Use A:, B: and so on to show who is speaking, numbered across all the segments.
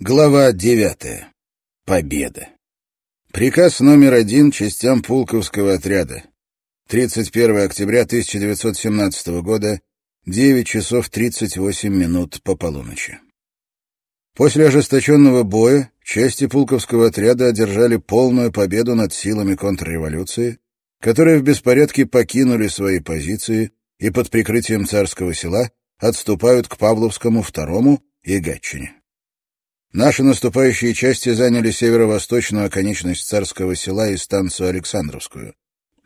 A: Глава девятая. Победа. Приказ номер один частям Пулковского отряда. 31 октября 1917 года, 9 часов 38 минут по полуночи. После ожесточенного боя части Пулковского отряда одержали полную победу над силами контрреволюции, которые в беспорядке покинули свои позиции и под прикрытием царского села отступают к Павловскому второму и Гатчине. Наши наступающие части заняли северо-восточную оконечность царского села и станцию Александровскую.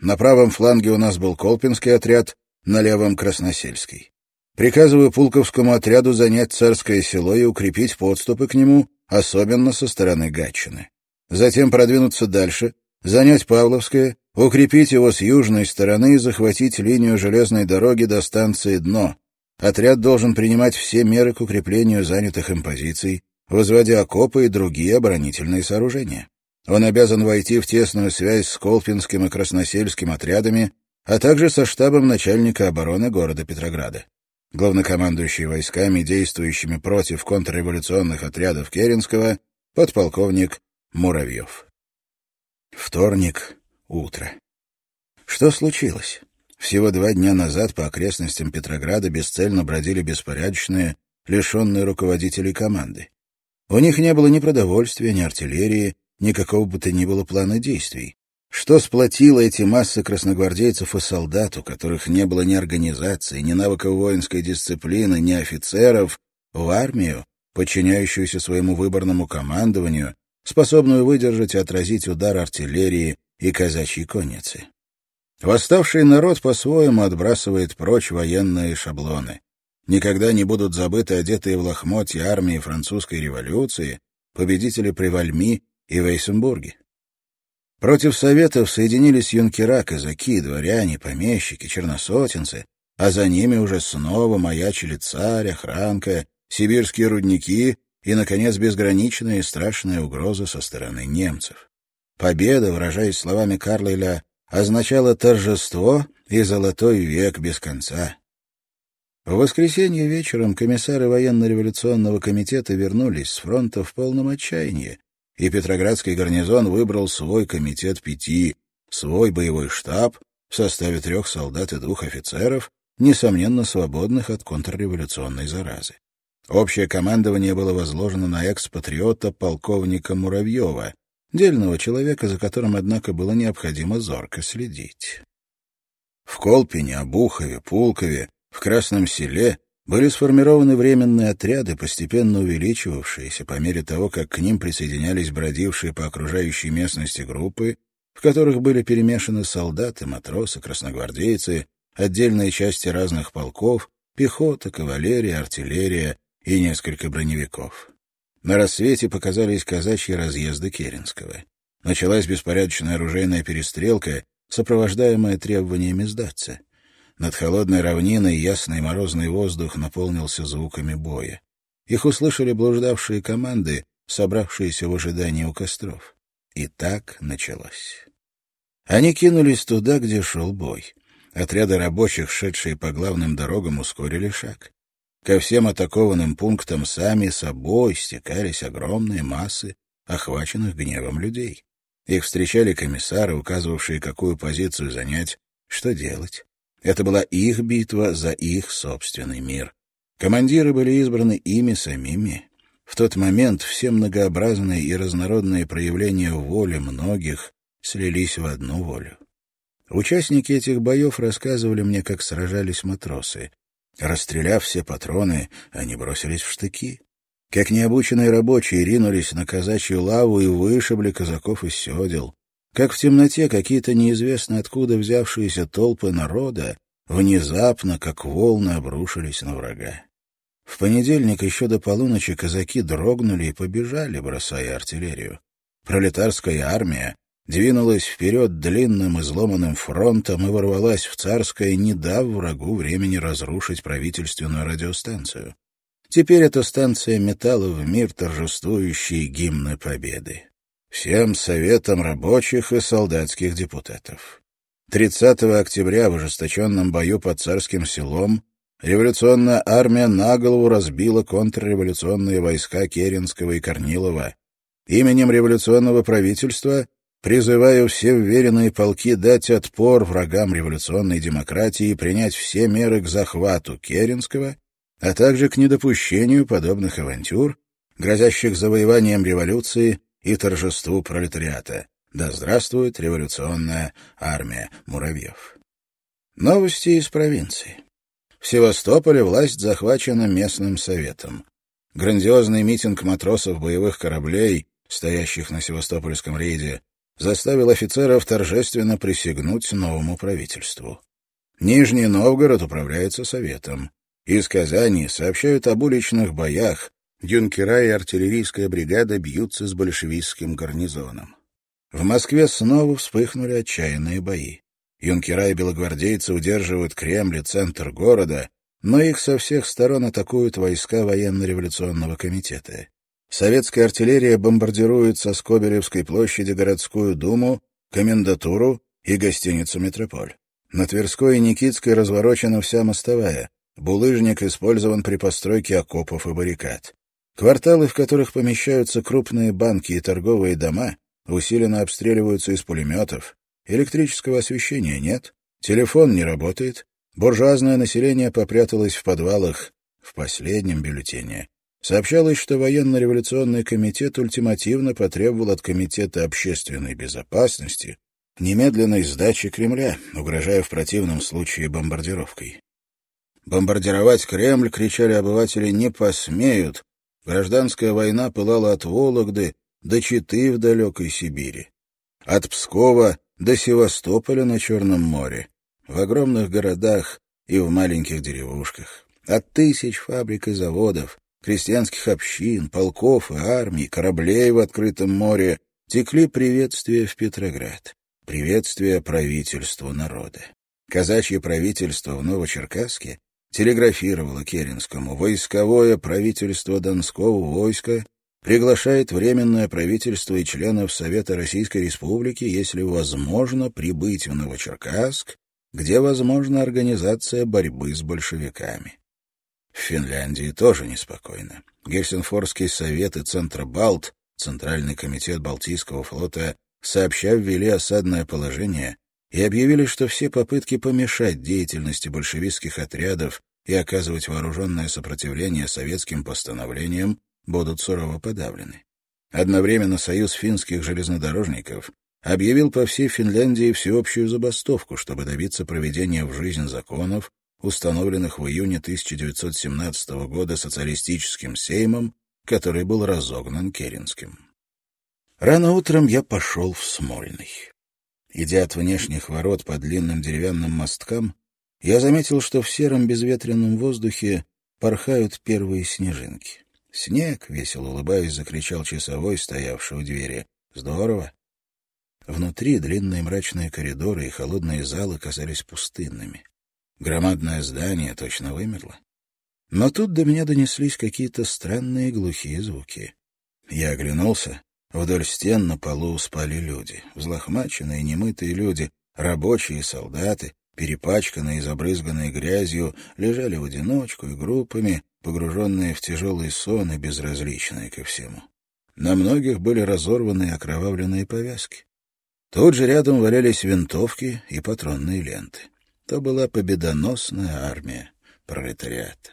A: На правом фланге у нас был Колпинский отряд, на левом — Красносельский. Приказываю Пулковскому отряду занять царское село и укрепить подступы к нему, особенно со стороны Гатчины. Затем продвинуться дальше, занять Павловское, укрепить его с южной стороны и захватить линию железной дороги до станции Дно. Отряд должен принимать все меры к укреплению занятых им позиций, возводя окопы и другие оборонительные сооружения. Он обязан войти в тесную связь с Колпинским и Красносельским отрядами, а также со штабом начальника обороны города Петрограда. Главнокомандующий войсками, действующими против контрреволюционных отрядов Керенского, подполковник Муравьев. Вторник. Утро. Что случилось? Всего два дня назад по окрестностям Петрограда бесцельно бродили беспорядочные, лишенные руководителей команды. У них не было ни продовольствия, ни артиллерии, никакого бы то ни было плана действий. Что сплотило эти массы красногвардейцев и солдат, у которых не было ни организации, ни навыков воинской дисциплины, ни офицеров, в армию, подчиняющуюся своему выборному командованию, способную выдержать и отразить удар артиллерии и казачьей конницы? Восставший народ по-своему отбрасывает прочь военные шаблоны никогда не будут забыты одетые в лохмотья армии французской революции, победители при Вальми и Вейсенбурге. Против Советов соединились юнкера, казаки, дворяне, помещики, черносотенцы, а за ними уже снова маячили царь, охранка, сибирские рудники и, наконец, безграничная и страшная угроза со стороны немцев. Победа, выражаясь словами Карлейля, означала торжество и золотой век без конца. В воскресенье вечером комиссары военно-революционного комитета вернулись с фронта в полном отчаянии, и Петроградский гарнизон выбрал свой комитет пяти, свой боевой штаб в составе трех солдат и двух офицеров, несомненно свободных от контрреволюционной заразы. Общее командование было возложено на экс-патриота полковника Муравьева, дельного человека, за которым, однако, было необходимо зорко следить. В Колпине, Обухове, Пулкове в Красном селе были сформированы временные отряды, постепенно увеличивавшиеся по мере того, как к ним присоединялись бродившие по окружающей местности группы, в которых были перемешаны солдаты, матросы, красногвардейцы, отдельные части разных полков, пехота, кавалерия, артиллерия и несколько броневиков. На рассвете показались казачьи разъезды Керенского. Началась беспорядочная оружейная перестрелка, сопровождаемая требованиями сдаться. Над холодной равниной ясный морозный воздух наполнился звуками боя. Их услышали блуждавшие команды, собравшиеся в ожидании у костров. И так началось. Они кинулись туда, где шел бой. Отряды рабочих, шедшие по главным дорогам, ускорили шаг. Ко всем атакованным пунктам сами собой стекались огромные массы охваченных гневом людей. Их встречали комиссары, указывавшие, какую позицию занять, что делать. Это была их битва за их собственный мир. Командиры были избраны ими самими. В тот момент все многообразные и разнородные проявления воли многих слились в одну волю. Участники этих боев рассказывали мне, как сражались матросы. Расстреляв все патроны, они бросились в штыки. Как необученные рабочие ринулись на казачью лаву и вышибли казаков из седел как в темноте какие-то неизвестно откуда взявшиеся толпы народа внезапно, как волны, обрушились на врага. В понедельник еще до полуночи казаки дрогнули и побежали, бросая артиллерию. Пролетарская армия двинулась вперед длинным изломанным фронтом и ворвалась в Царское, не дав врагу времени разрушить правительственную радиостанцию. Теперь эта станция метала в мир торжествующие гимны победы всем советам рабочих и солдатских депутатов. 30 октября в ожесточенном бою под царским селом Революционная армия на голову разбила контрреволюционные войска Керенского и Корнилова. Именем революционного правительства призываю все вверенные полки дать отпор врагам революционной демократии и принять все меры к захвату Керенского, а также к недопущению подобных авантюр, грозящих завоеванием революции и торжеству пролетариата. Да здравствует революционная армия муравьев. Новости из провинции. В Севастополе власть захвачена местным советом. Грандиозный митинг матросов боевых кораблей, стоящих на Севастопольском рейде, заставил офицеров торжественно присягнуть новому правительству. Нижний Новгород управляется советом. Из Казани сообщают об уличных боях. Юнкера и артиллерийская бригада бьются с большевистским гарнизоном. В Москве снова вспыхнули отчаянные бои. Юнкера и белогвардейцы удерживают Кремль и центр города, но их со всех сторон атакуют войска военно-революционного комитета. Советская артиллерия бомбардирует со Скобелевской площади городскую думу, комендатуру и гостиницу «Метрополь». На Тверской и Никитской разворочена вся мостовая. Булыжник использован при постройке окопов и баррикад. Кварталы, в которых помещаются крупные банки и торговые дома, усиленно обстреливаются из пулеметов, электрического освещения нет, телефон не работает, буржуазное население попряталось в подвалах. В последнем бюллетене сообщалось, что военно-революционный комитет ультимативно потребовал от Комитета общественной безопасности немедленной сдачи Кремля, угрожая в противном случае бомбардировкой. Бомбардировать Кремль, кричали обыватели, не посмеют. Гражданская война пылала от Вологды до Читы в далекой Сибири, от Пскова до Севастополя на Черном море, в огромных городах и в маленьких деревушках, от тысяч фабрик и заводов, крестьянских общин, полков и армий, кораблей в открытом море текли приветствия в Петроград, приветствия правительству народа. Казачье правительство в Новочеркасске телеграфировало Керенскому войсковое правительство Донского войска приглашает Временное правительство и членов Совета Российской Республики, если возможно, прибыть в Новочеркасск, где возможна организация борьбы с большевиками. В Финляндии тоже неспокойно. Гельсинфорский совет и Центробалт, Центральный комитет Балтийского флота, сообща ввели осадное положение и объявили, что все попытки помешать деятельности большевистских отрядов и оказывать вооруженное сопротивление советским постановлениям будут сурово подавлены. Одновременно Союз финских железнодорожников объявил по всей Финляндии всеобщую забастовку, чтобы добиться проведения в жизнь законов, установленных в июне 1917 года социалистическим сеймом, который был разогнан Керенским. Рано утром я пошел в Смольный. Идя от внешних ворот по длинным деревянным мосткам, я заметил, что в сером безветренном воздухе порхают первые снежинки. «Снег!» — весело улыбаясь, закричал часовой, стоявший у двери. «Здорово!» Внутри длинные мрачные коридоры и холодные залы казались пустынными. Громадное здание точно вымерло. Но тут до меня донеслись какие-то странные глухие звуки. Я оглянулся. Вдоль стен на полу спали люди. Взлохмаченные, немытые люди, рабочие и солдаты, перепачканные и забрызганные грязью, лежали в одиночку и группами, погруженные в тяжелый сон и безразличные ко всему. На многих были разорваны окровавленные повязки. Тут же рядом валялись винтовки и патронные ленты. То была победоносная армия пролетариата.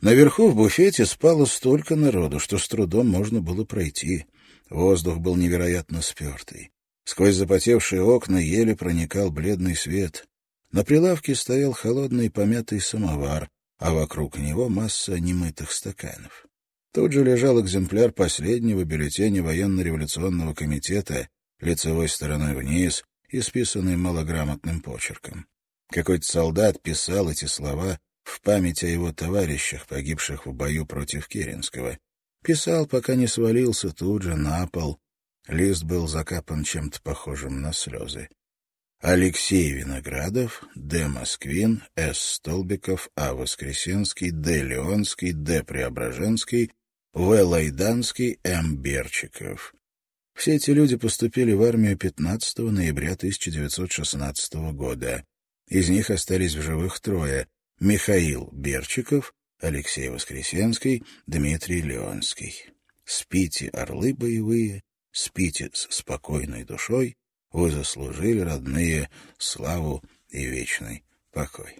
A: Наверху в буфете спало столько народу, что с трудом можно было пройти. Воздух был невероятно спертый. Сквозь запотевшие окна еле проникал бледный свет. На прилавке стоял холодный помятый самовар, а вокруг него масса немытых стаканов. Тут же лежал экземпляр последнего бюллетеня военно-революционного комитета, лицевой стороной вниз, исписанный малограмотным почерком. Какой-то солдат писал эти слова в память о его товарищах, погибших в бою против Керенского. Писал, пока не свалился тут же на пол. Лист был закапан чем-то похожим на слезы. Алексей Виноградов, Д. Москвин, С. Столбиков, А. Воскресенский, Д. Леонский, Д. Преображенский, В. Лайданский, М. Берчиков. Все эти люди поступили в армию 15 ноября 1916 года. Из них остались в живых трое Михаил Берчиков, Алексей Воскресенский, Дмитрий Леонский. Спите, орлы боевые, спите с спокойной душой, вы заслужили, родные, славу и вечный покой.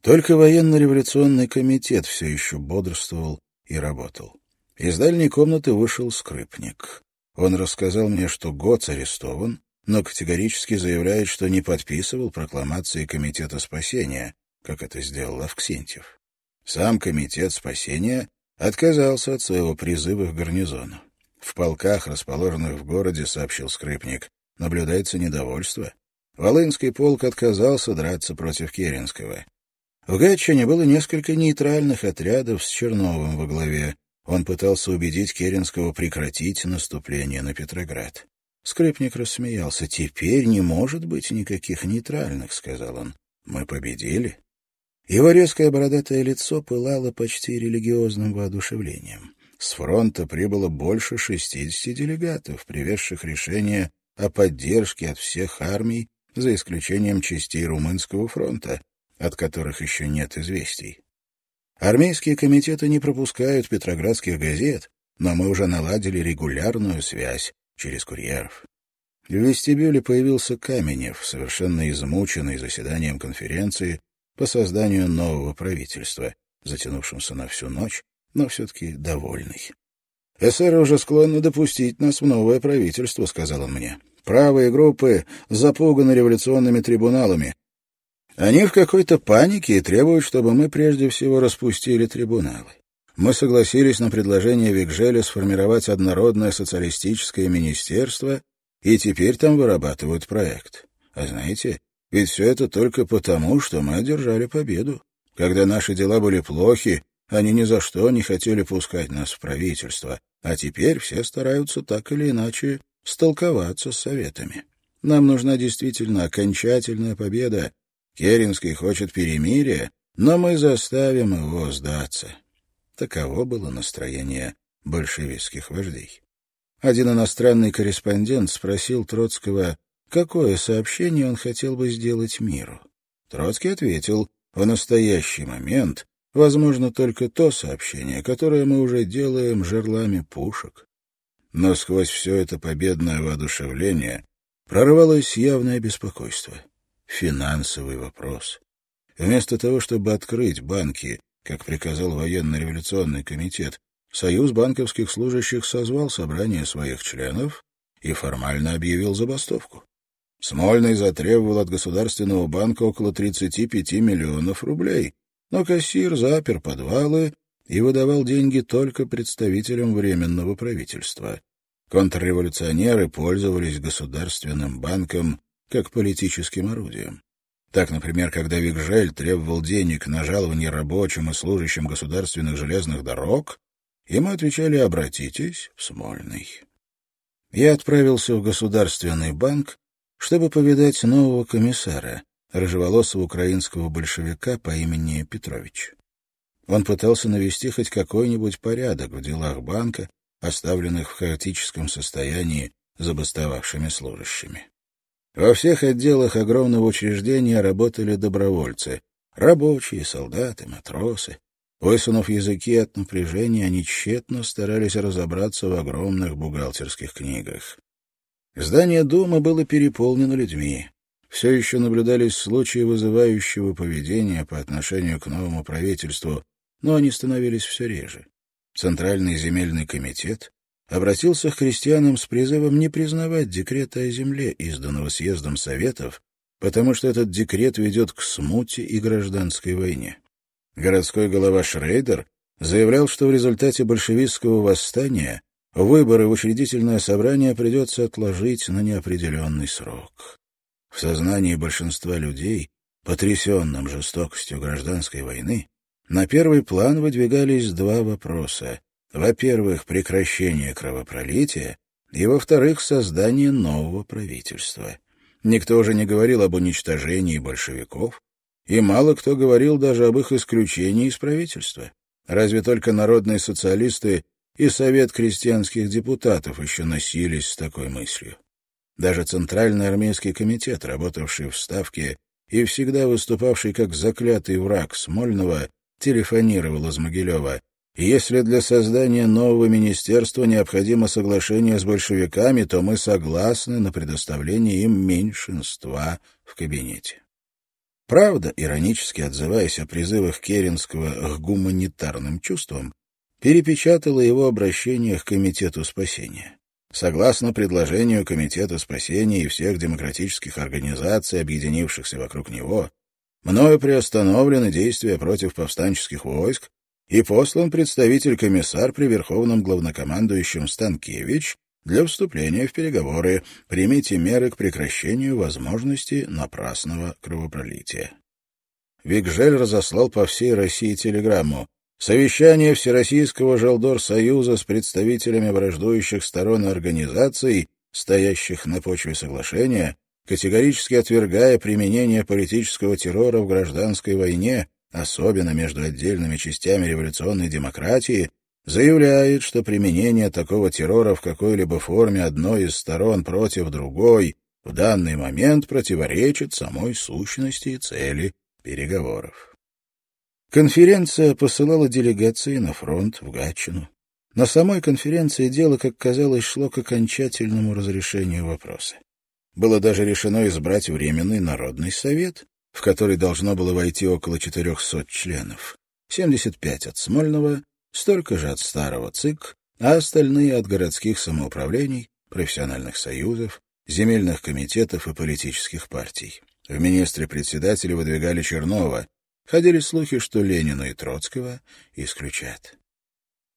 A: Только военно-революционный комитет все еще бодрствовал и работал. Из дальней комнаты вышел скрипник. Он рассказал мне, что Гоц арестован, но категорически заявляет, что не подписывал прокламации Комитета спасения, как это сделал Авксентьев. Сам Комитет спасения отказался от своего призыва к гарнизону. В полках, расположенных в городе, сообщил скрипник, наблюдается недовольство. Волынский полк отказался драться против Керенского. В Гатчине было несколько нейтральных отрядов с Черновым во главе. Он пытался убедить Керенского прекратить наступление на Петроград. Скрипник рассмеялся. «Теперь не может быть никаких нейтральных», — сказал он. «Мы победили». Его резкое бородатое лицо пылало почти религиозным воодушевлением. С фронта прибыло больше шестидесяти делегатов, привезших решение о поддержке от всех армий, за исключением частей Румынского фронта, от которых еще нет известий. Армейские комитеты не пропускают петроградских газет, но мы уже наладили регулярную связь через курьеров. В вестибюле появился Каменев, совершенно измученный заседанием конференции по созданию нового правительства, затянувшимся на всю ночь, но все-таки довольный. «СР уже склонны допустить нас в новое правительство», — сказал он мне. «Правые группы запуганы революционными трибуналами. Они в какой-то панике и требуют, чтобы мы прежде всего распустили трибуналы. Мы согласились на предложение Викжеля сформировать однородное социалистическое министерство, и теперь там вырабатывают проект. А знаете, ведь все это только потому, что мы одержали победу. Когда наши дела были плохи, они ни за что не хотели пускать нас в правительство, а теперь все стараются так или иначе столковаться с советами. Нам нужна действительно окончательная победа. Керенский хочет перемирия, но мы заставим его сдаться. Таково было настроение большевистских вождей. Один иностранный корреспондент спросил Троцкого, какое сообщение он хотел бы сделать миру. Троцкий ответил, в настоящий момент возможно только то сообщение, которое мы уже делаем жерлами пушек. Но сквозь все это победное воодушевление прорвалось явное беспокойство. Финансовый вопрос. Вместо того, чтобы открыть банки, как приказал военно-революционный комитет, Союз банковских служащих созвал собрание своих членов и формально объявил забастовку. Смольный затребовал от Государственного банка около 35 миллионов рублей, но кассир запер подвалы и выдавал деньги только представителям Временного правительства. Контрреволюционеры пользовались Государственным банком как политическим орудием. Так, например, когда Викжель требовал денег на жалование рабочим и служащим государственных железных дорог, ему отвечали «обратитесь в Смольный». Я отправился в Государственный банк, чтобы повидать нового комиссара, рыжеволосого украинского большевика по имени Петрович. Он пытался навести хоть какой-нибудь порядок в делах банка, оставленных в хаотическом состоянии забастовавшими служащими. Во всех отделах огромного учреждения работали добровольцы — рабочие, солдаты, матросы. Высунув языки от напряжения, они тщетно старались разобраться в огромных бухгалтерских книгах. Здание дома было переполнено людьми. Все еще наблюдались случаи вызывающего поведения по отношению к новому правительству, но они становились все реже. Центральный земельный комитет обратился к крестьянам с призывом не признавать декрета о земле, изданного съездом Советов, потому что этот декрет ведет к смуте и гражданской войне. Городской голова Шрейдер заявлял, что в результате большевистского восстания выборы в учредительное собрание придется отложить на неопределенный срок. В сознании большинства людей, потрясенным жестокостью гражданской войны, на первый план выдвигались два вопроса во-первых, прекращение кровопролития, и, во-вторых, создание нового правительства. Никто уже не говорил об уничтожении большевиков, и мало кто говорил даже об их исключении из правительства. Разве только народные социалисты и Совет крестьянских депутатов еще носились с такой мыслью. Даже Центральный армейский комитет, работавший в Ставке, и всегда выступавший как заклятый враг Смольного, телефонировал из Могилева. «Если для создания нового министерства необходимо соглашение с большевиками, то мы согласны на предоставление им меньшинства в кабинете». Правда, иронически отзываясь о призывах Керенского к гуманитарным чувствам, перепечатала его обращение к Комитету спасения. Согласно предложению Комитета спасения и всех демократических организаций, объединившихся вокруг него, мною приостановлены действия против повстанческих войск и послан представитель-комиссар при Верховном главнокомандующем Станкевич для вступления в переговоры. Примите меры к прекращению возможности напрасного кровопролития. Викжель разослал по всей России телеграмму. Совещание Всероссийского Желдор-Союза с представителями враждующих сторон организаций, стоящих на почве соглашения, категорически отвергая применение политического террора в гражданской войне, особенно между отдельными частями революционной демократии, заявляет, что применение такого террора в какой-либо форме одной из сторон против другой в данный момент противоречит самой сущности и цели переговоров. Конференция посылала делегации на фронт, в Гатчину. На самой конференции дело, как казалось, шло к окончательному разрешению вопроса. Было даже решено избрать Временный Народный Совет, в который должно было войти около 400 членов. 75 от Смольного, столько же от старого ЦИК, а остальные от городских самоуправлений, профессиональных союзов, земельных комитетов и политических партий. В министре-председателе выдвигали Чернова, Ходили слухи, что Ленина и Троцкого исключат.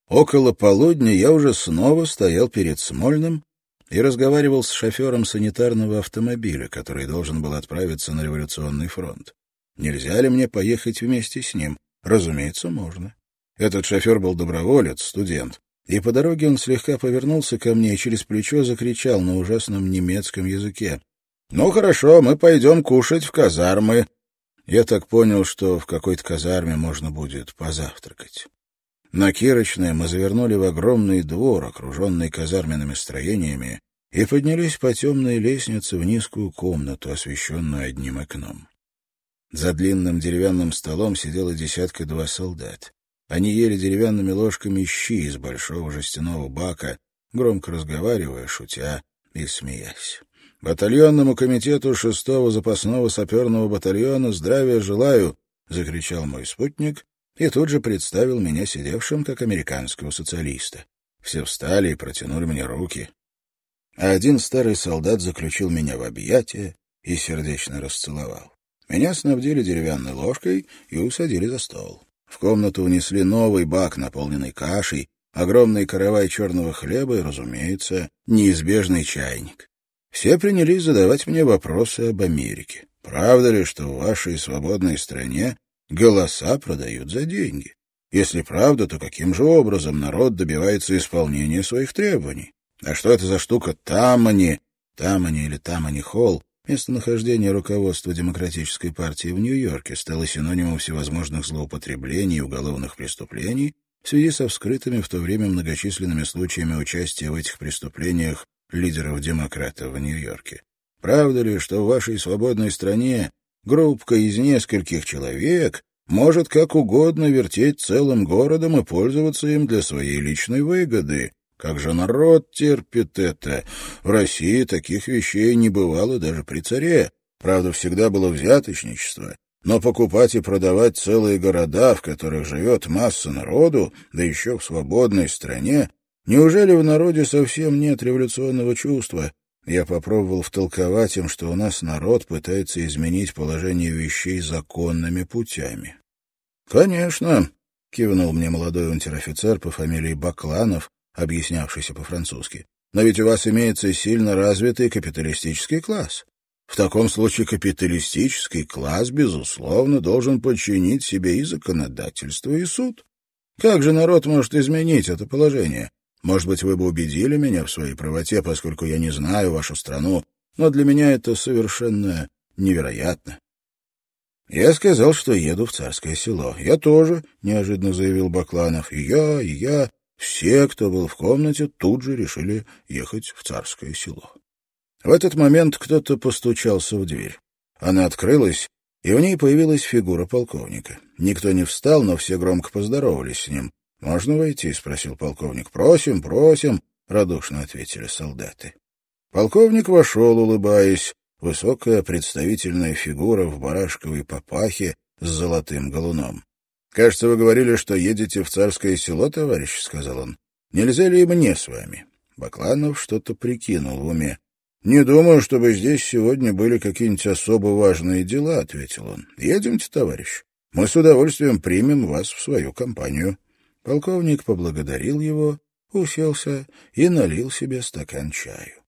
A: Около полудня я уже снова стоял перед Смольным и разговаривал с шофером санитарного автомобиля, который должен был отправиться на революционный фронт. Нельзя ли мне поехать вместе с ним? Разумеется, можно. Этот шофер был доброволец, студент, и по дороге он слегка повернулся ко мне и через плечо закричал на ужасном немецком языке. «Ну хорошо, мы пойдем кушать в казармы. Я так понял, что в какой-то казарме можно будет позавтракать. На Кирочное мы завернули в огромный двор, окруженный казарменными строениями, и поднялись по темной лестнице в низкую комнату, освещенную одним окном. За длинным деревянным столом сидело десятка-два солдат. Они ели деревянными ложками щи из большого жестяного бака, громко разговаривая, шутя и смеясь. Батальонному комитету шестого запасного саперного батальона здравия желаю, закричал мой спутник и тут же представил меня сидевшим как американского социалиста. Все встали и протянули мне руки. А один старый солдат заключил меня в объятия и сердечно расцеловал. Меня снабдили деревянной ложкой и усадили за стол. В комнату внесли новый бак, наполненный кашей, огромный каравай черного хлеба и, разумеется, неизбежный чайник. Все принялись задавать мне вопросы об Америке. Правда ли, что в вашей свободной стране голоса продают за деньги? Если правда, то каким же образом народ добивается исполнения своих требований? А что это за штука Тамани, Тамани или Тамани Холл, местонахождение руководства Демократической партии в Нью-Йорке, стало синонимом всевозможных злоупотреблений и уголовных преступлений в связи со вскрытыми в то время многочисленными случаями участия в этих преступлениях лидеров-демократов в Нью-Йорке. Правда ли, что в вашей свободной стране группка из нескольких человек может как угодно вертеть целым городом и пользоваться им для своей личной выгоды? Как же народ терпит это? В России таких вещей не бывало даже при царе. Правда, всегда было взяточничество. Но покупать и продавать целые города, в которых живет масса народу, да еще в свободной стране, Неужели в народе совсем нет революционного чувства? Я попробовал втолковать им, что у нас народ пытается изменить положение вещей законными путями. «Конечно», — кивнул мне молодой унтер-офицер по фамилии Бакланов, объяснявшийся по-французски. «Но ведь у вас имеется сильно развитый капиталистический класс. В таком случае капиталистический класс, безусловно, должен подчинить себе и законодательство, и суд. Как же народ может изменить это положение? Может быть, вы бы убедили меня в своей правоте, поскольку я не знаю вашу страну, но для меня это совершенно невероятно. Я сказал, что еду в царское село. Я тоже, — неожиданно заявил Бакланов. И я, и я, все, кто был в комнате, тут же решили ехать в царское село. В этот момент кто-то постучался в дверь. Она открылась, и в ней появилась фигура полковника. Никто не встал, но все громко поздоровались с ним. «Можно войти?» — спросил полковник. «Просим, просим», — радушно ответили солдаты. Полковник вошел, улыбаясь. Высокая представительная фигура в барашковой папахе с золотым галуном. «Кажется, вы говорили, что едете в царское село, товарищ», — сказал он. «Нельзя ли и мне с вами?» Бакланов что-то прикинул в уме. «Не думаю, чтобы здесь сегодня были какие-нибудь особо важные дела», — ответил он. «Едемте, товарищ. Мы с удовольствием примем вас в свою компанию». Полковник поблагодарил его, уселся и налил себе стакан чаю.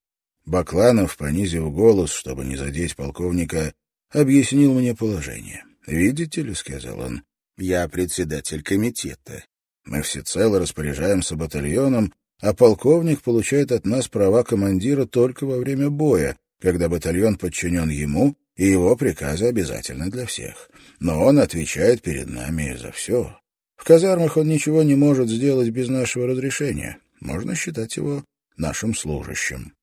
A: Бакланов, понизив голос, чтобы не задеть полковника, объяснил мне положение. «Видите ли», — сказал он, — «я председатель комитета. Мы всецело распоряжаемся батальоном, а полковник получает от нас права командира только во время боя, когда батальон подчинен ему, и его приказы обязательны для всех. Но он отвечает перед нами за все. В казармах он ничего не может сделать без нашего разрешения. Можно считать его нашим служащим.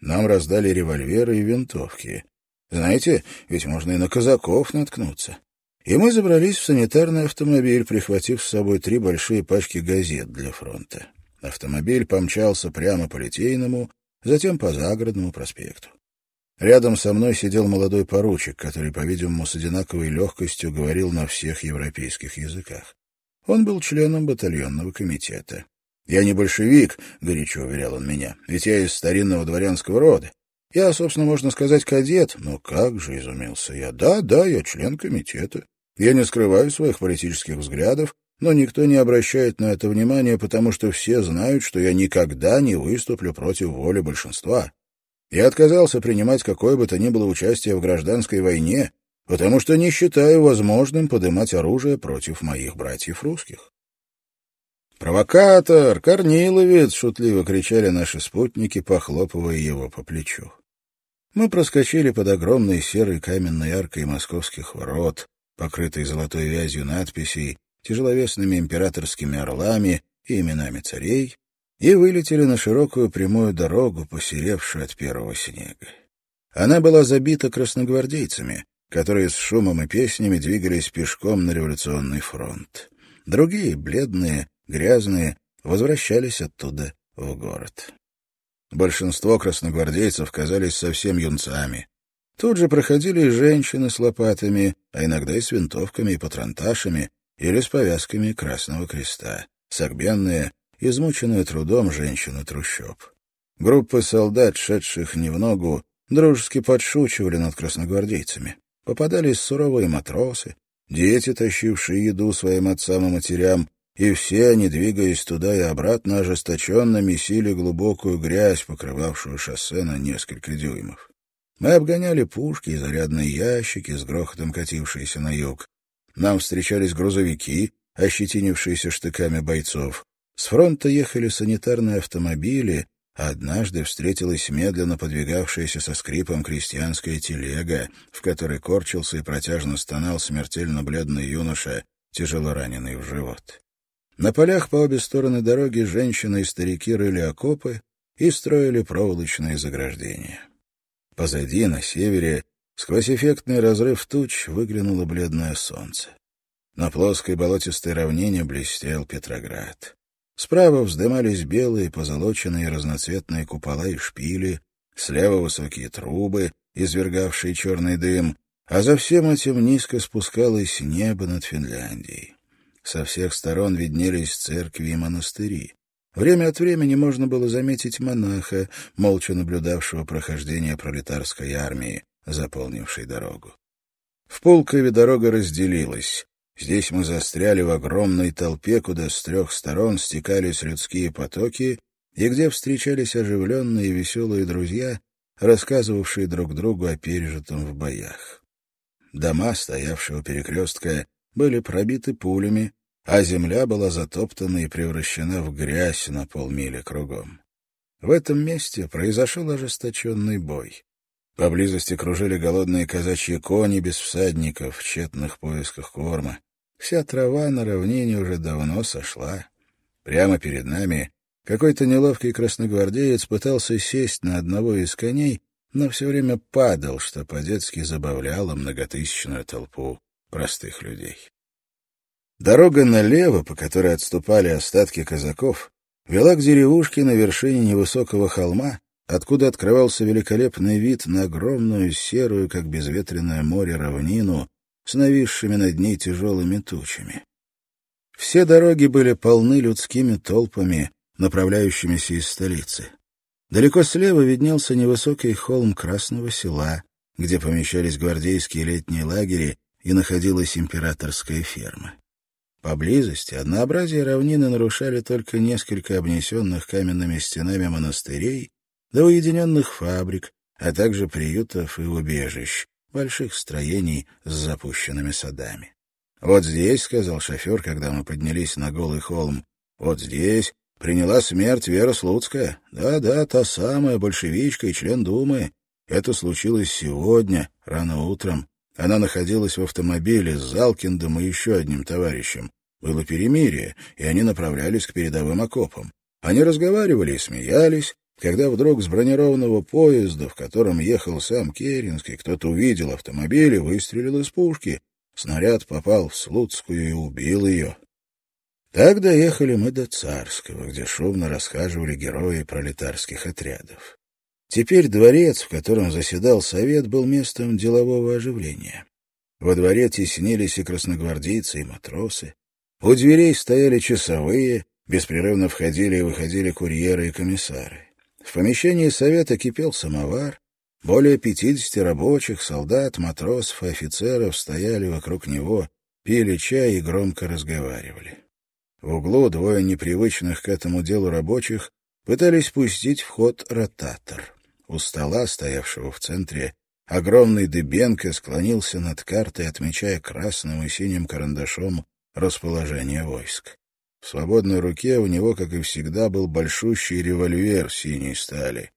A: Нам раздали револьверы и винтовки. Знаете, ведь можно и на казаков наткнуться. И мы забрались в санитарный автомобиль, прихватив с собой три большие пачки газет для фронта. Автомобиль помчался прямо по Литейному, затем по Загородному проспекту. Рядом со мной сидел молодой поручик, который, по-видимому, с одинаковой легкостью говорил на всех европейских языках. Он был членом батальонного комитета. «Я не большевик», — горячо уверял он меня, — «ведь я из старинного дворянского рода. Я, собственно, можно сказать, кадет». «Ну как же», — изумился я, — «да, да, я член комитета. Я не скрываю своих политических взглядов, но никто не обращает на это внимания, потому что все знают, что я никогда не выступлю против воли большинства. Я отказался принимать какое бы то ни было участие в гражданской войне, потому что не считаю возможным поднимать оружие против моих братьев русских. «Провокатор! Корниловец!» — шутливо кричали наши спутники, похлопывая его по плечу. Мы проскочили под огромной серой каменной аркой московских ворот, покрытой золотой вязью надписей, тяжеловесными императорскими орлами и именами царей, и вылетели на широкую прямую дорогу, посеревшую от первого снега. Она была забита красногвардейцами, которые с шумом и песнями двигались пешком на революционный фронт. Другие, бледные, грязные, возвращались оттуда в город. Большинство красногвардейцев казались совсем юнцами. Тут же проходили и женщины с лопатами, а иногда и с винтовками и патронташами, или с повязками Красного Креста, согбенные, измученные трудом женщины трущоб. Группы солдат, шедших не в ногу, дружески подшучивали над красногвардейцами. Попадались суровые матросы, дети, тащившие еду своим отцам и матерям, и все они, двигаясь туда и обратно, ожесточенно месили глубокую грязь, покрывавшую шоссе на несколько дюймов. Мы обгоняли пушки и зарядные ящики, с грохотом катившиеся на юг. Нам встречались грузовики, ощетинившиеся штыками бойцов. С фронта ехали санитарные автомобили, однажды встретилась медленно подвигавшаяся со скрипом крестьянская телега, в которой корчился и протяжно стонал смертельно бледный юноша, тяжело раненый в живот. На полях по обе стороны дороги женщины и старики рыли окопы и строили проволочные заграждения. Позади, на севере, Сквозь эффектный разрыв туч выглянуло бледное солнце. На плоской болотистой равнине блестел Петроград. Справа вздымались белые, позолоченные разноцветные купола и шпили, слева высокие трубы, извергавшие черный дым, а за всем этим низко спускалось небо над Финляндией. Со всех сторон виднелись церкви и монастыри. Время от времени можно было заметить монаха, молча наблюдавшего прохождение пролетарской армии заполнившей дорогу. В Пулкове дорога разделилась. Здесь мы застряли в огромной толпе, куда с трех сторон стекались людские потоки, и где встречались оживленные и веселые друзья, рассказывавшие друг другу о пережитом в боях. Дома, стоявшие у перекрестка, были пробиты пулями, а земля была затоптана и превращена в грязь на полмили кругом. В этом месте произошел ожесточенный бой. Поблизости кружили голодные казачьи кони без всадников в тщетных поисках корма. Вся трава на равнине уже давно сошла. Прямо перед нами какой-то неловкий красногвардеец пытался сесть на одного из коней, но все время падал, что по-детски забавляло многотысячную толпу простых людей. Дорога налево, по которой отступали остатки казаков, вела к деревушке на вершине невысокого холма, откуда открывался великолепный вид на огромную серую, как безветренное море, равнину с нависшими над ней тяжелыми тучами. Все дороги были полны людскими толпами, направляющимися из столицы. Далеко слева виднелся невысокий холм Красного села, где помещались гвардейские летние лагеря и находилась императорская ферма. Поблизости однообразие равнины нарушали только несколько обнесенных каменными стенами монастырей до уединенных фабрик, а также приютов и убежищ, больших строений с запущенными садами. «Вот здесь», — сказал шофер, когда мы поднялись на голый холм, — «вот здесь приняла смерть Вера Слуцкая. Да-да, та самая большевичка и член Думы. Это случилось сегодня, рано утром. Она находилась в автомобиле с Залкиндом и еще одним товарищем. Было перемирие, и они направлялись к передовым окопам. Они разговаривали и смеялись, когда вдруг с бронированного поезда, в котором ехал сам Керенский, кто-то увидел автомобиль и выстрелил из пушки. Снаряд попал в Слуцкую и убил ее. Так доехали мы до Царского, где шумно расхаживали герои пролетарских отрядов. Теперь дворец, в котором заседал совет, был местом делового оживления. Во дворе теснились и красногвардейцы, и матросы. У дверей стояли часовые, беспрерывно входили и выходили курьеры и комиссары. В помещении совета кипел самовар. Более пятидесяти рабочих, солдат, матросов и офицеров стояли вокруг него, пили чай и громко разговаривали. В углу двое непривычных к этому делу рабочих пытались пустить в ход ротатор. У стола, стоявшего в центре, огромный Дыбенко склонился над картой, отмечая красным и синим карандашом расположение войск. В свободной руке у него, как и всегда, был большущий револьвер синей стали.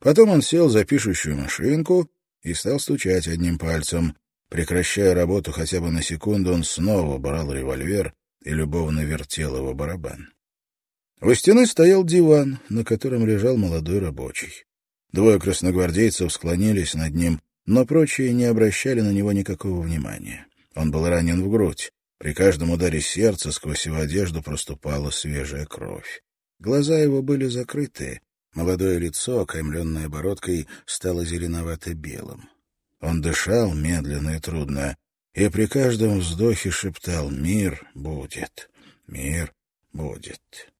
A: Потом он сел за пишущую машинку и стал стучать одним пальцем. Прекращая работу хотя бы на секунду, он снова брал револьвер и любовно вертел его барабан. У стены стоял диван, на котором лежал молодой рабочий. Двое красногвардейцев склонились над ним, но прочие не обращали на него никакого внимания. Он был ранен в грудь. При каждом ударе сердца сквозь его одежду проступала свежая кровь. Глаза его были закрыты, молодое лицо, окаймленное бородкой, стало зеленовато-белым. Он дышал медленно и трудно, и при каждом вздохе шептал «Мир будет, мир будет».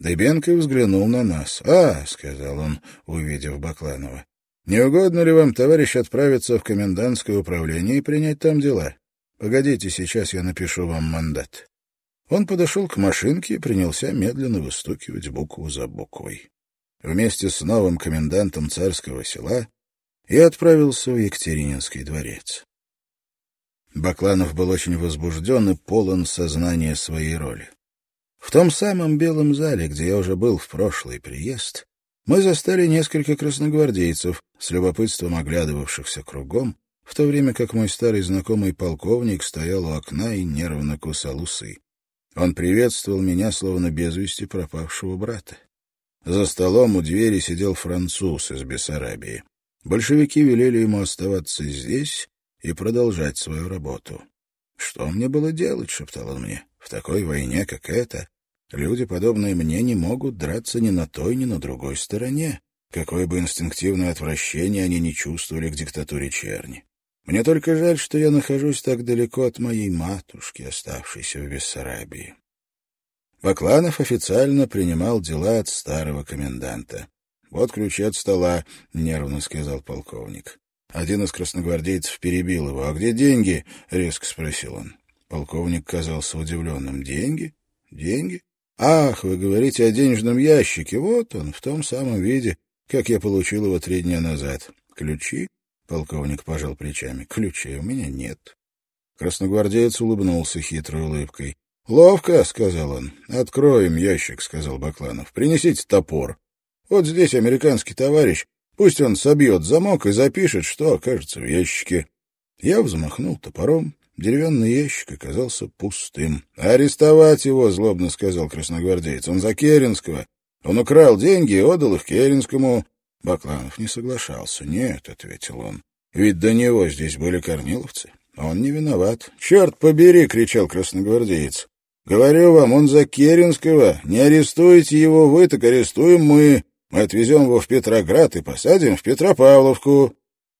A: Дыбенко взглянул на нас. «А», — сказал он, увидев Бакланова, — «не угодно ли вам, товарищ, отправиться в комендантское управление и принять там дела? Погодите, сейчас я напишу вам мандат. Он подошел к машинке и принялся медленно выстукивать букву за буквой. Вместе с новым комендантом царского села я отправился в Екатерининский дворец. Бакланов был очень возбужден и полон сознания своей роли. В том самом белом зале, где я уже был в прошлый приезд, мы застали несколько красногвардейцев, с любопытством оглядывавшихся кругом, в то время как мой старый знакомый полковник стоял у окна и нервно кусал усы. Он приветствовал меня, словно без вести пропавшего брата. За столом у двери сидел француз из Бессарабии. Большевики велели ему оставаться здесь и продолжать свою работу. «Что мне было делать?» — шептал он мне. «В такой войне, как эта, люди, подобные мне, не могут драться ни на той, ни на другой стороне, какое бы инстинктивное отвращение они не чувствовали к диктатуре черни. Мне только жаль, что я нахожусь так далеко от моей матушки, оставшейся в Бессарабии. Бакланов официально принимал дела от старого коменданта. «Вот ключи от стола», — нервно сказал полковник. Один из красногвардейцев перебил его. «А где деньги?» — резко спросил он. Полковник казался удивленным. «Деньги? Деньги? Ах, вы говорите о денежном ящике. Вот он, в том самом виде, как я получил его три дня назад. Ключи? Полковник пожал плечами. Ключей у меня нет. Красногвардеец улыбнулся хитрой улыбкой. «Ловко», — сказал он. «Откроем ящик», — сказал Бакланов. «Принесите топор. Вот здесь американский товарищ. Пусть он собьет замок и запишет, что окажется в ящике». Я взмахнул топором. Деревянный ящик оказался пустым. «Арестовать его», — злобно сказал красногвардеец. «Он за Керенского. Он украл деньги и отдал их Керенскому. Бакланов не соглашался. «Нет», — ответил он, — «ведь до него здесь были корниловцы. Он не виноват». «Черт побери!» — кричал красногвардеец. «Говорю вам, он за Керенского. Не арестуете его вы, так арестуем мы. Мы отвезем его в Петроград и посадим в Петропавловку.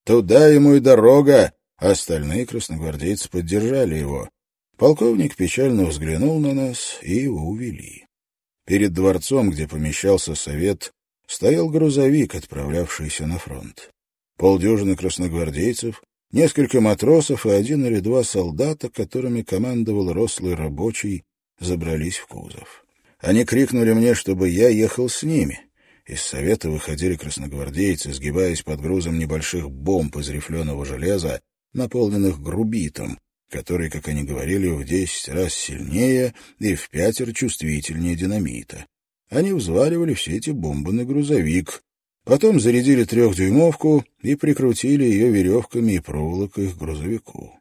A: Туда ему и дорога». Остальные красногвардейцы поддержали его. Полковник печально взглянул на нас, и его увели. Перед дворцом, где помещался совет, стоял грузовик, отправлявшийся на фронт. Полдюжины красногвардейцев, несколько матросов и один или два солдата, которыми командовал рослый рабочий, забрались в кузов. Они крикнули мне, чтобы я ехал с ними. Из совета выходили красногвардейцы, сгибаясь под грузом небольших бомб из рифленого железа, наполненных грубитом, который, как они говорили, в десять раз сильнее и в пятеро чувствительнее динамита. Они взваливали все эти бомбы на грузовик, потом зарядили трехдюймовку и прикрутили ее веревками и проволокой к грузовику.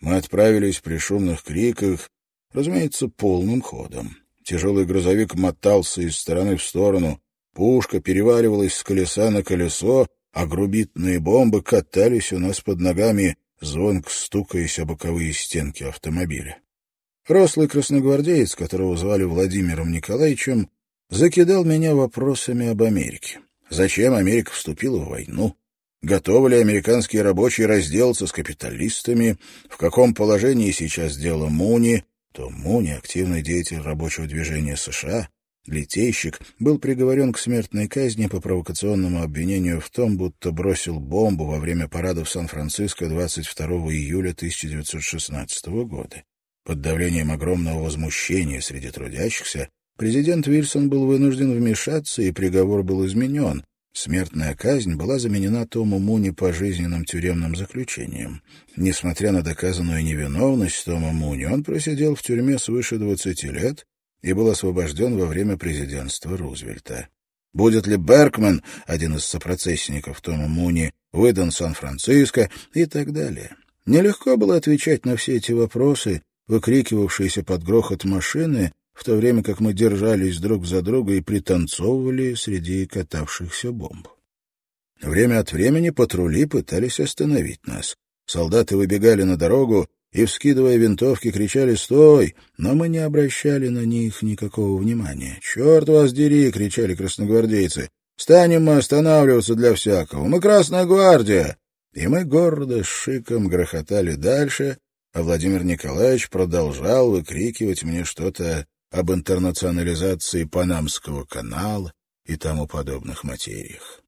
A: Мы отправились при шумных криках, разумеется, полным ходом. Тяжелый грузовик мотался из стороны в сторону, пушка переваливалась с колеса на колесо, а грубитные бомбы катались у нас под ногами, звонко стукаясь о боковые стенки автомобиля. Рослый красногвардеец, которого звали Владимиром Николаевичем, закидал меня вопросами об Америке. Зачем Америка вступила в войну? Готовы ли американские рабочие разделаться с капиталистами? В каком положении сейчас дело Муни? То Муни, активный деятель рабочего движения США, Литейщик был приговорен к смертной казни по провокационному обвинению в том, будто бросил бомбу во время парада в Сан-Франциско 22 июля 1916 года. Под давлением огромного возмущения среди трудящихся президент Вильсон был вынужден вмешаться, и приговор был изменен. Смертная казнь была заменена Тому Муни пожизненным тюремным заключением. Несмотря на доказанную невиновность Тома Муни, он просидел в тюрьме свыше 20 лет и был освобожден во время президентства Рузвельта. Будет ли Беркман, один из сопроцессников Тома Муни, выдан Сан-Франциско и так далее. Нелегко было отвечать на все эти вопросы, выкрикивавшиеся под грохот машины, в то время как мы держались друг за друга и пританцовывали среди катавшихся бомб. Время от времени патрули пытались остановить нас. Солдаты выбегали на дорогу, и, вскидывая винтовки, кричали «Стой!», но мы не обращали на них никакого внимания. «Черт вас дери!» — кричали красногвардейцы. «Станем мы останавливаться для всякого! Мы Красная Гвардия!» И мы гордо с шиком грохотали дальше, а Владимир Николаевич продолжал выкрикивать мне что-то об интернационализации Панамского канала и тому подобных материях.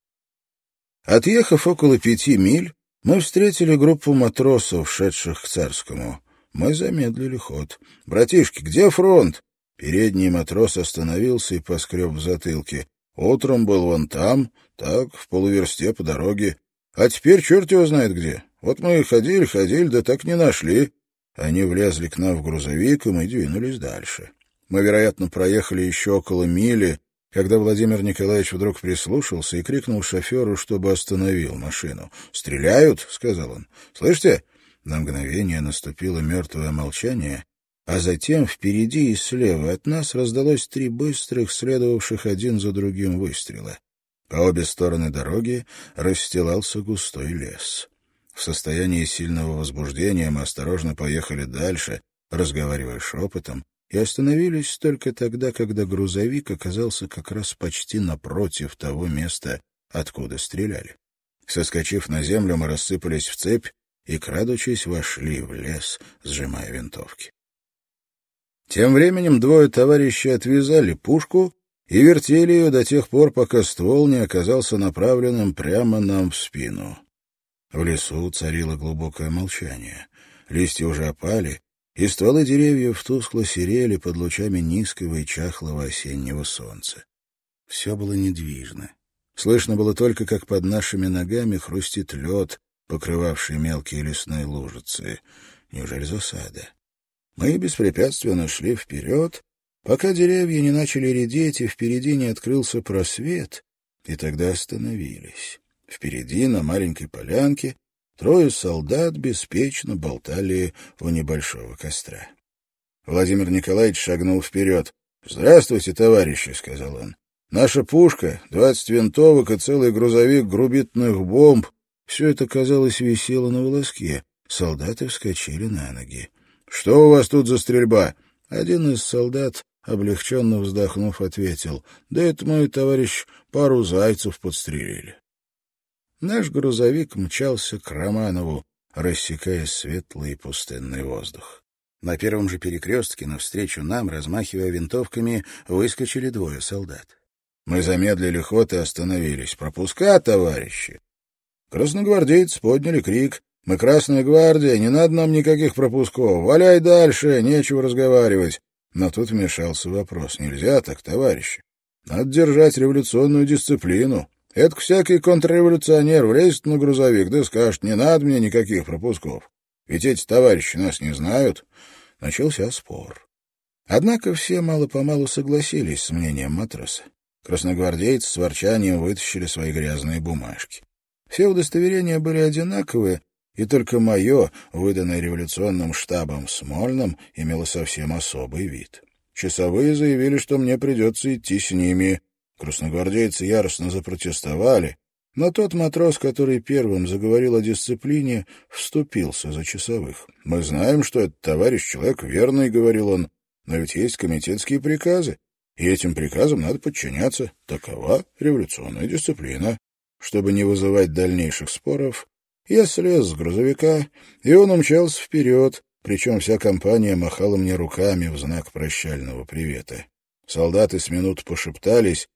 A: Отъехав около пяти миль, мы встретили группу матросов, шедших к царскому. Мы замедлили ход. «Братишки, где фронт?» Передний матрос остановился и поскреб в затылке. Утром был вон там, так, в полуверсте по дороге. А теперь черт его знает где. Вот мы ходили, ходили, да так не нашли. Они влезли к нам в грузовик, и мы двинулись дальше. Мы, вероятно, проехали еще около мили, когда Владимир Николаевич вдруг прислушался и крикнул шоферу, чтобы остановил машину. «Стреляют!» — сказал он. «Слышите?» На мгновение наступило мертвое молчание, а затем впереди и слева от нас раздалось три быстрых, следовавших один за другим выстрела. По обе стороны дороги расстилался густой лес. В состоянии сильного возбуждения мы осторожно поехали дальше, разговаривая шепотом, и остановились только тогда, когда грузовик оказался как раз почти напротив того места, откуда стреляли. Соскочив на землю, мы рассыпались в цепь и, крадучись, вошли в лес, сжимая винтовки. Тем временем двое товарищей отвязали пушку и вертели ее до тех пор, пока ствол не оказался направленным прямо нам в спину. В лесу царило глубокое молчание. Листья уже опали, и стволы деревьев тускло серели под лучами низкого и чахлого осеннего солнца. Все было недвижно. Слышно было только, как под нашими ногами хрустит лед, покрывавший мелкие лесные лужицы. Неужели засада? Мы беспрепятственно шли вперед, пока деревья не начали редеть, и впереди не открылся просвет, и тогда остановились. Впереди, на маленькой полянке, Трое солдат беспечно болтали у небольшого костра. Владимир Николаевич шагнул вперед. — Здравствуйте, товарищи, — сказал он. Наша пушка, двадцать винтовок и целый грузовик грубитных бомб — все это, казалось, висело на волоске. Солдаты вскочили на ноги. — Что у вас тут за стрельба? Один из солдат, облегченно вздохнув, ответил. — Да это мой товарищ пару зайцев подстрелили. Наш грузовик мчался к Романову, рассекая светлый пустынный воздух. На первом же перекрестке навстречу нам, размахивая винтовками, выскочили двое солдат. Мы замедлили ход и остановились. «Пропуска, товарищи!» Красногвардейцы подняли крик. «Мы Красная гвардия, не надо нам никаких пропусков. Валяй дальше, нечего разговаривать». Но тут вмешался вопрос. «Нельзя так, товарищи. Надо держать революционную дисциплину. Это всякий контрреволюционер влезет на грузовик, да скажет, не надо мне никаких пропусков. Ведь эти товарищи нас не знают. Начался спор. Однако все мало-помалу согласились с мнением матроса. Красногвардейцы с ворчанием вытащили свои грязные бумажки. Все удостоверения были одинаковые, и только мое, выданное революционным штабом Смольным, имело совсем особый вид. Часовые заявили, что мне придется идти с ними. Красногвардейцы яростно запротестовали, но тот матрос, который первым заговорил о дисциплине, вступился за часовых. «Мы знаем, что этот товарищ человек верный», — говорил он, — «но ведь есть комитетские приказы, и этим приказам надо подчиняться. Такова революционная дисциплина». Чтобы не вызывать дальнейших споров, я слез с грузовика, и он умчался вперед, причем вся компания махала мне руками в знак прощального привета. Солдаты с минут пошептались,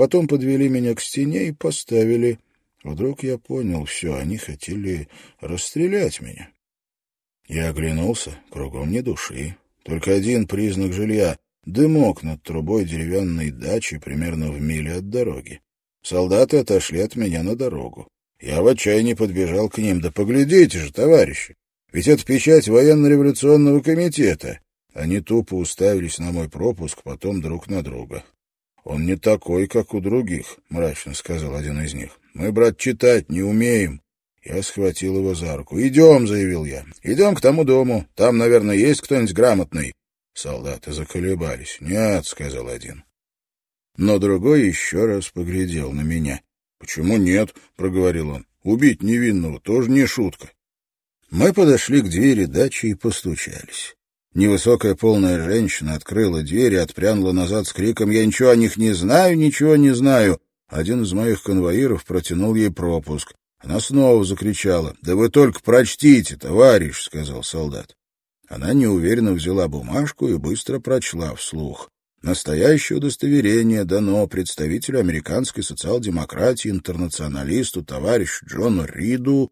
A: потом подвели меня к стене и поставили Вдруг я понял все, они хотели расстрелять меня. Я оглянулся, кругом ни души. Только один признак жилья — дымок над трубой деревянной дачи примерно в миле от дороги. Солдаты отошли от меня на дорогу. Я в отчаянии подбежал к ним. «Да поглядите же, товарищи! Ведь это печать военно-революционного комитета!» Они тупо уставились на мой пропуск, потом друг на друга. «Он не такой, как у других», — мрачно сказал один из них. «Мы, брат, читать не умеем». Я схватил его за руку. «Идем», — заявил я. «Идем к тому дому. Там, наверное, есть кто-нибудь грамотный». Солдаты заколебались. «Нет», — сказал один. Но другой еще раз поглядел на меня. «Почему нет?» — проговорил он. «Убить невинного тоже не шутка». Мы подошли к двери дачи и постучались. Невысокая полная женщина открыла дверь и отпрянула назад с криком «Я ничего о них не знаю, ничего не знаю!» Один из моих конвоиров протянул ей пропуск. Она снова закричала. «Да вы только прочтите, товарищ!» — сказал солдат. Она неуверенно взяла бумажку и быстро прочла вслух. Настоящее удостоверение дано представителю американской социал-демократии, интернационалисту, товарищу Джону Риду.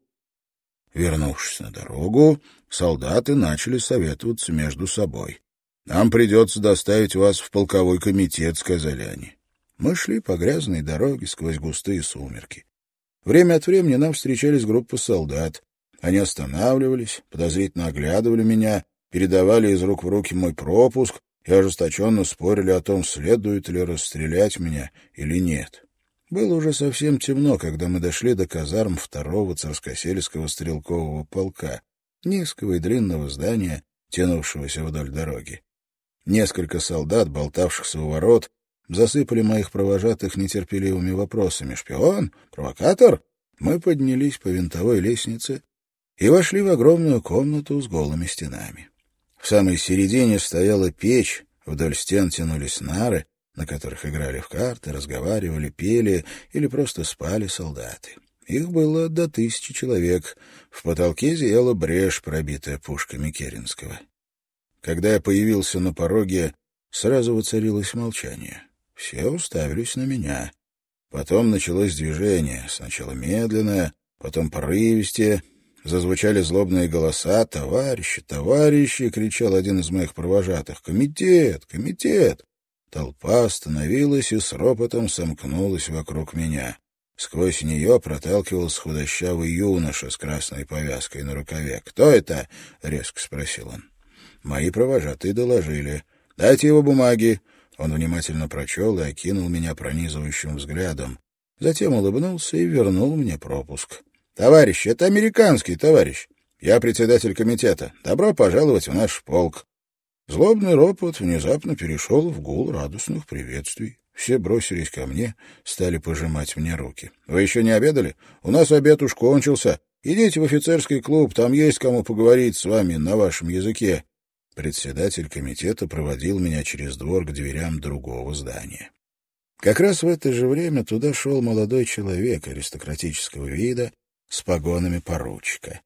A: Вернувшись на дорогу, солдаты начали советоваться между собой. «Нам придется доставить вас в полковой комитет», — сказали они. Мы шли по грязной дороге сквозь густые сумерки. Время от времени нам встречались группы солдат. Они останавливались, подозрительно оглядывали меня, передавали из рук в руки мой пропуск и ожесточенно спорили о том, следует ли расстрелять меня или нет. Было уже совсем темно, когда мы дошли до казарм второго царскосельского стрелкового полка, низкого и длинного здания, тянувшегося вдоль дороги. Несколько солдат, болтавшихся у ворот, засыпали моих провожатых нетерпеливыми вопросами. «Шпион? Провокатор?» Мы поднялись по винтовой лестнице и вошли в огромную комнату с голыми стенами. В самой середине стояла печь, вдоль стен тянулись нары, на которых играли в карты, разговаривали, пели или просто спали солдаты. Их было до тысячи человек. В потолке зияла брешь, пробитая пушками Керенского. Когда я появился на пороге, сразу воцарилось молчание. Все уставились на меня. Потом началось движение, сначала медленное, потом порывистее. Зазвучали злобные голоса. «Товарищи, товарищи!» — кричал один из моих провожатых. «Комитет! Комитет!» Толпа остановилась и с ропотом сомкнулась вокруг меня. Сквозь нее проталкивался худощавый юноша с красной повязкой на рукаве. «Кто это?» — резко спросил он. Мои провожатые доложили. «Дайте его бумаги». Он внимательно прочел и окинул меня пронизывающим взглядом. Затем улыбнулся и вернул мне пропуск. «Товарищ, это американский товарищ. Я председатель комитета. Добро пожаловать в наш полк». Злобный ропот внезапно перешел в гул радостных приветствий. Все бросились ко мне, стали пожимать мне руки. — Вы еще не обедали? У нас обед уж кончился. Идите в офицерский клуб, там есть кому поговорить с вами на вашем языке. Председатель комитета проводил меня через двор к дверям другого здания. Как раз в это же время туда шел молодой человек аристократического вида с погонами поручика.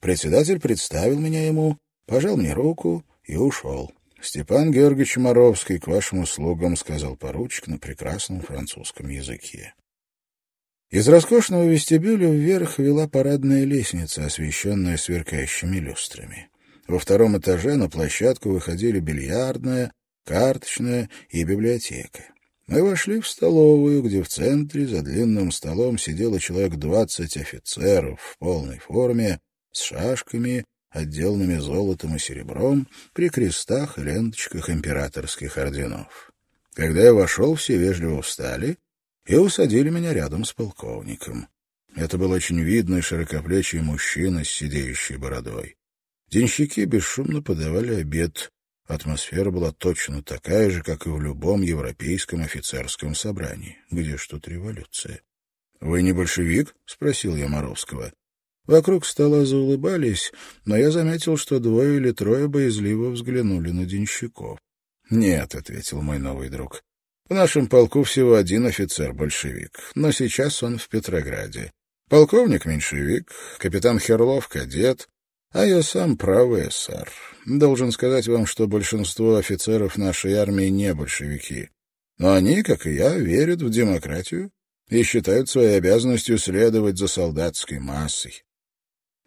A: Председатель представил меня ему, пожал мне руку и ушел. «Степан Георгиевич Моровский, к вашим услугам», — сказал поручик на прекрасном французском языке. Из роскошного вестибюля вверх вела парадная лестница, освещенная сверкающими люстрами. Во втором этаже на площадку выходили бильярдная, карточная и библиотека. Мы вошли в столовую, где в центре за длинным столом сидело человек двадцать офицеров в полной форме, с шашками отделанными золотом и серебром, при крестах и ленточках императорских орденов. Когда я вошел, все вежливо встали и усадили меня рядом с полковником. Это был очень видный широкоплечий мужчина с сидеющей бородой. Денщики бесшумно подавали обед. Атмосфера была точно такая же, как и в любом европейском офицерском собрании. Где ж тут революция? — Вы не большевик? — спросил я Моровского. Вокруг стола заулыбались, но я заметил, что двое или трое боязливо взглянули на денщиков. — Нет, — ответил мой новый друг. — В нашем полку всего один офицер-большевик, но сейчас он в Петрограде. Полковник — меньшевик, капитан Херлов — кадет, а я сам правый эсер. Должен сказать вам, что большинство офицеров нашей армии не большевики. Но они, как и я, верят в демократию и считают своей обязанностью следовать за солдатской массой.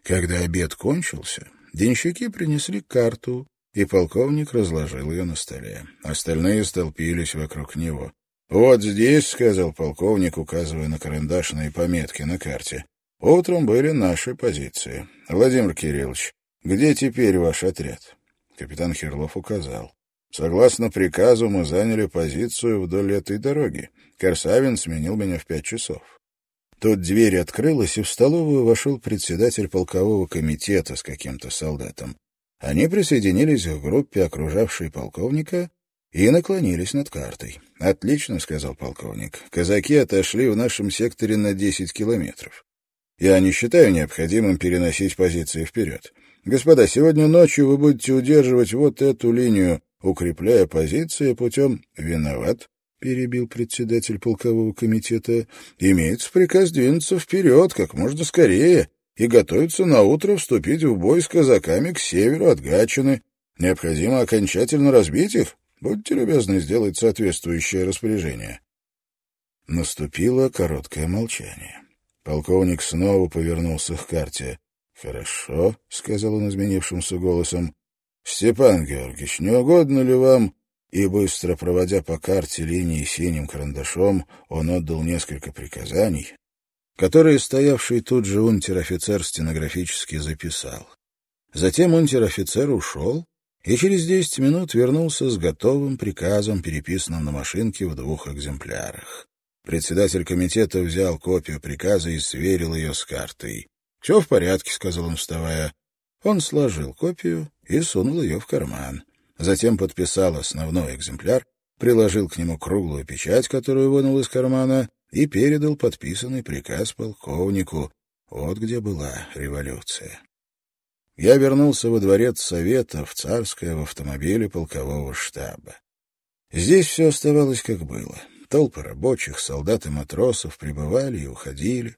A: Когда обед кончился, денщики принесли карту, и полковник разложил ее на столе. Остальные столпились вокруг него. «Вот здесь», — сказал полковник, указывая на карандашные пометки на карте, — «утром были наши позиции. Владимир Кириллович, где теперь ваш отряд?» Капитан Херлов указал. «Согласно приказу, мы заняли позицию вдоль этой дороги. Корсавин сменил меня в пять часов. Тут дверь открылась, и в столовую вошел председатель полкового комитета с каким-то солдатом. Они присоединились к группе, окружавшей полковника, и наклонились над картой. «Отлично», — сказал полковник. «Казаки отошли в нашем секторе на десять километров. Я не считаю необходимым переносить позиции вперед. Господа, сегодня ночью вы будете удерживать вот эту линию, укрепляя позиции путем «виноват», — перебил председатель полкового комитета, — имеется приказ двинуться вперед как можно скорее и готовиться наутро вступить в бой с казаками к северу от Гатчины. Необходимо окончательно разбить их. Будьте любезны сделать соответствующее распоряжение. Наступило короткое молчание. Полковник снова повернулся к карте. — Хорошо, — сказал он изменившимся голосом. — Степан Георгиевич, не угодно ли вам и, быстро проводя по карте линии синим карандашом, он отдал несколько приказаний, которые стоявший тут же унтер-офицер стенографически записал. Затем унтер-офицер ушел и через десять минут вернулся с готовым приказом, переписанным на машинке в двух экземплярах. Председатель комитета взял копию приказа и сверил ее с картой. — Все в порядке, — сказал он, вставая. Он сложил копию и сунул ее в карман. Затем подписал основной экземпляр, приложил к нему круглую печать, которую вынул из кармана, и передал подписанный приказ полковнику. Вот где была революция. Я вернулся во дворец Совета в Царское в автомобиле полкового штаба. Здесь все оставалось как было. Толпы рабочих, солдат и матросов прибывали и уходили.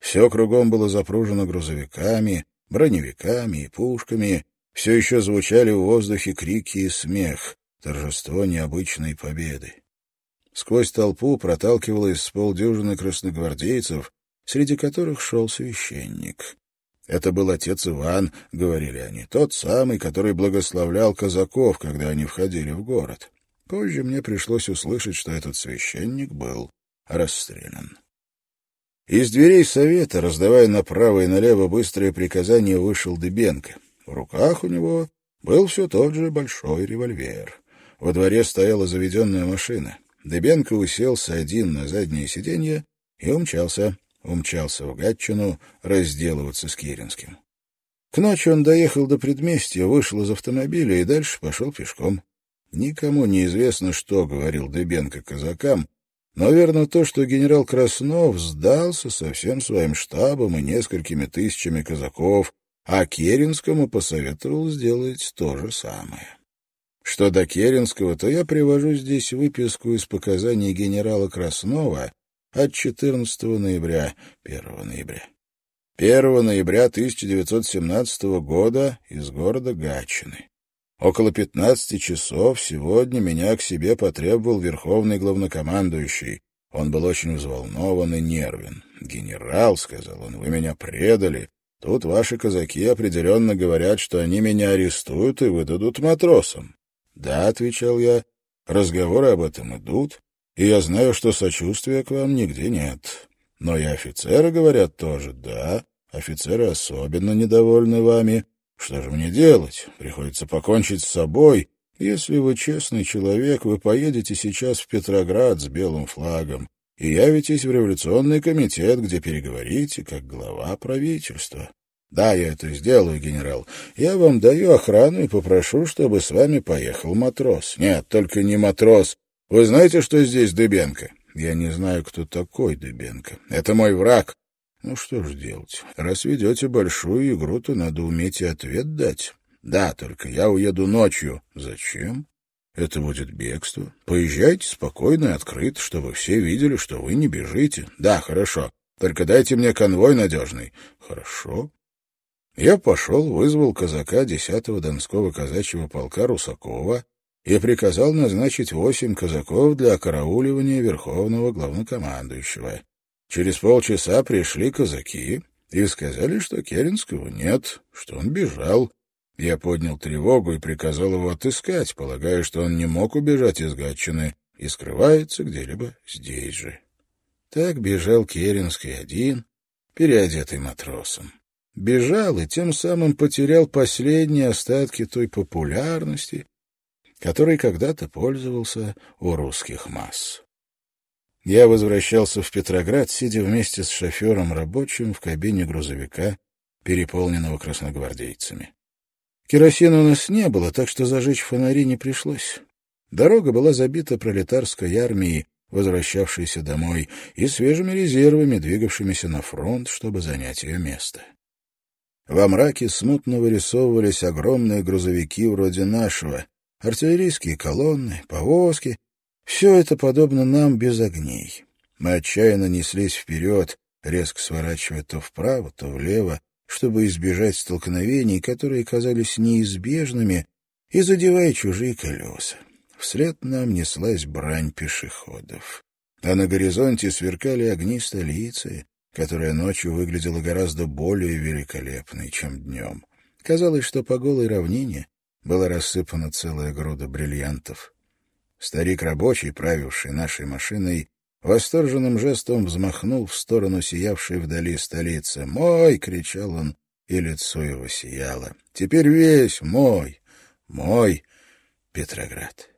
A: Все кругом было запружено грузовиками, броневиками и пушками, все еще звучали в воздухе крики и смех, торжество необычной победы. Сквозь толпу проталкивалось с полдюжины красногвардейцев, среди которых шел священник. «Это был отец Иван», — говорили они, — «тот самый, который благословлял казаков, когда они входили в город». Позже мне пришлось услышать, что этот священник был расстрелян. Из дверей совета, раздавая направо и налево быстрые приказания, вышел Дыбенко — в руках у него был все тот же большой револьвер. Во дворе стояла заведенная машина. Дебенко уселся один на заднее сиденье и умчался, умчался в Гатчину разделываться с Киринским. К ночи он доехал до предместья, вышел из автомобиля и дальше пошел пешком. Никому не известно, что говорил Дебенко казакам, Но верно то, что генерал Краснов сдался со всем своим штабом и несколькими тысячами казаков, а Керенскому посоветовал сделать то же самое. Что до Керенского, то я привожу здесь выписку из показаний генерала Краснова от 14 ноября, 1 ноября. 1 ноября 1917 года из города Гатчины. Около 15 часов сегодня меня к себе потребовал верховный главнокомандующий. Он был очень взволнован и нервен. «Генерал», — сказал он, — «вы меня предали. Тут ваши казаки определенно говорят, что они меня арестуют и выдадут матросам». «Да», — отвечал я, — «разговоры об этом идут, и я знаю, что сочувствия к вам нигде нет. Но и офицеры говорят тоже, да, офицеры особенно недовольны вами». Что же мне делать? Приходится покончить с собой. Если вы честный человек, вы поедете сейчас в Петроград с белым флагом и явитесь в революционный комитет, где переговорите как глава правительства. Да, я это сделаю, генерал. Я вам даю охрану и попрошу, чтобы с вами поехал матрос. Нет, только не матрос. Вы знаете, что здесь Дыбенко? Я не знаю, кто такой Дыбенко. Это мой враг. Ну что ж делать? Раз ведете большую игру, то надо уметь и ответ дать. Да, только я уеду ночью. Зачем? Это будет бегство. Поезжайте спокойно и открыто, чтобы все видели, что вы не бежите. Да, хорошо. Только дайте мне конвой надежный. Хорошо. Я пошел, вызвал казака 10-го Донского казачьего полка Русакова и приказал назначить восемь казаков для окарауливания верховного главнокомандующего. Через полчаса пришли казаки и сказали, что Керенского нет, что он бежал. Я поднял тревогу и приказал его отыскать, полагая, что он не мог убежать из Гатчины и скрывается где-либо здесь же. Так бежал Керенский один, переодетый матросом. Бежал и тем самым потерял последние остатки той популярности, которой когда-то пользовался у русских масс. Я возвращался в Петроград, сидя вместе с шофером рабочим в кабине грузовика, переполненного красногвардейцами. Керосина у нас не было, так что зажечь фонари не пришлось. Дорога была забита пролетарской армией, возвращавшейся домой, и свежими резервами, двигавшимися на фронт, чтобы занять ее место. Во мраке смутно вырисовывались огромные грузовики вроде нашего, артиллерийские колонны, повозки все это подобно нам без огней. Мы отчаянно неслись вперед, резко сворачивая то вправо, то влево, чтобы избежать столкновений, которые казались неизбежными, и задевая чужие колеса. Вслед нам неслась брань пешеходов. А на горизонте сверкали огни столицы, которая ночью выглядела гораздо более великолепной, чем днем. Казалось, что по голой равнине была рассыпана целая груда бриллиантов. Старик рабочий, правивший нашей машиной, восторженным жестом взмахнул в сторону сиявшей вдали столицы. «Мой!» — кричал он, и лицо его сияло. «Теперь весь мой, мой Петроград».